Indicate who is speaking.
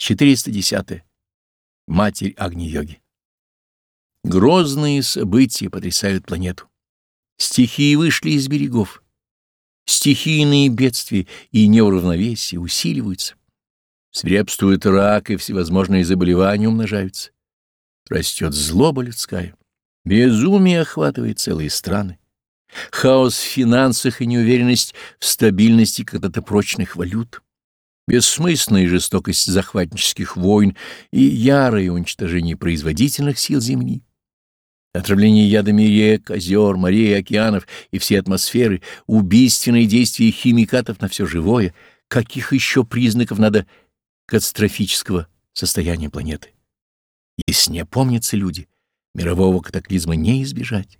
Speaker 1: 410. Матерь Агни-йоги. Грозные события потрясают планету. Стихии вышли из берегов. Стихийные бедствия и неуравновесие усиливаются. Свирепствует рак, и всевозможные заболевания умножаются. Растет злоба людская. Безумие охватывает целые страны. Хаос в финансах и неуверенность в стабильности когда-то прочных валют. Бессмысленная жестокость захватнических войн и ярое уничтожение производительных сил Земли. Отравление ядами рек, озер, морей, океанов и всей атмосферы, убийственные действия химикатов на все живое, каких еще признаков надо катастрофического состояния планеты? Если не помнятся люди, мирового катаклизма не избежать.